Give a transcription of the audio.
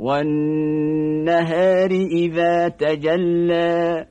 والنهار إذا تجلى